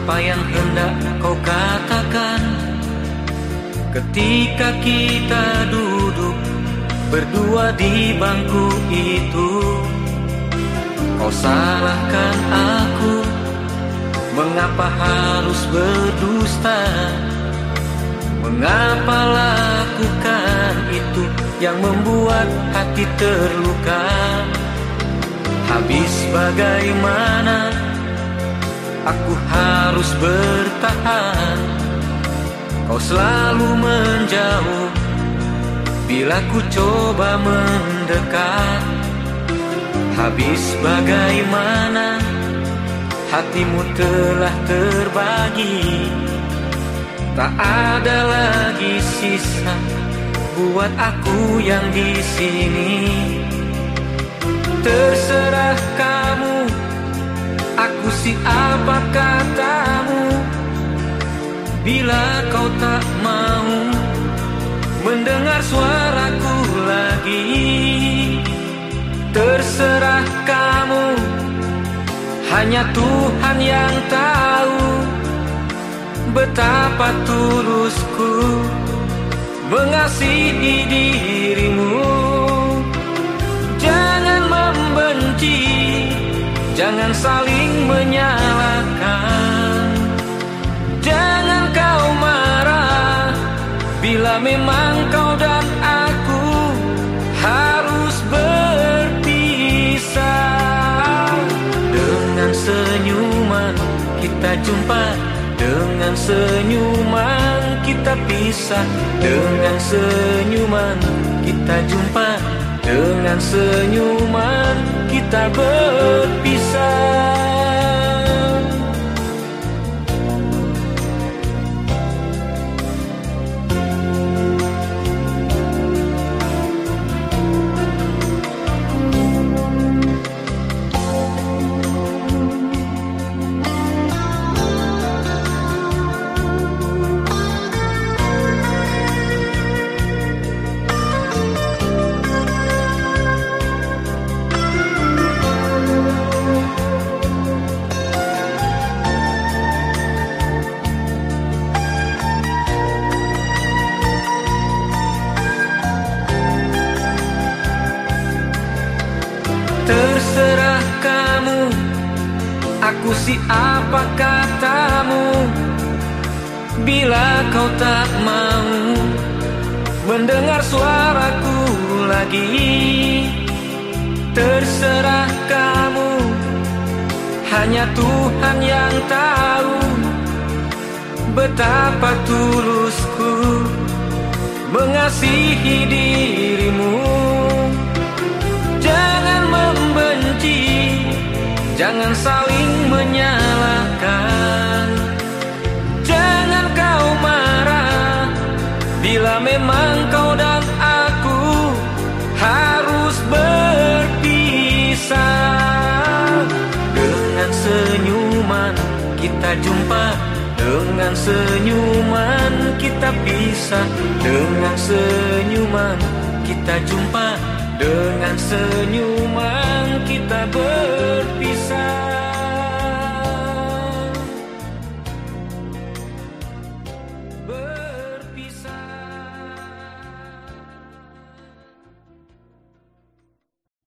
Apa yang hendak kau katakan? Ketika kita duduk Berdua di bangku itu Kau salahkan aku. Mengapa harus berdusta? Mengapa lakukan itu Yang membuat hati terluka? Habis bagaimana Aku harus bertahan. Kau selalu menjauh. Bila ku coba mendekat Habis bagaimana? Hatimu telah terbagi. Tak ada lagi sisa Buat aku yang di sini. Terserah kamu Aku siapa katamu? Bila kau tak mau Mendengar suaraku lagi Terserah kamu. Hanya Tuhan yang tahu Betapa tulusku Mengasihi dirimu Jangan saling menyalahkan. Jangan kau marah. Bila memang kau dan aku Harus berpisah. Dengan senyuman kita jumpa. Dengan senyuman kita pisah. Dengan senyuman kita jumpa Dengan senyuman kita berpisah Terserah kamu Aku siapa katamu? Bila kau tak mau Mendengar suaraku lagi Terserah kamu. Hanya Tuhan yang tahu Betapa tulusku Mengasihi dirimu saling menyalahkan. Jangan kau marah. Bila memang kau dan aku Harus berpisah. Dengan senyuman kita jumpa. Dengan senyuman kita pisah. Dengan senyuman kita jumpa. Dengan senyuman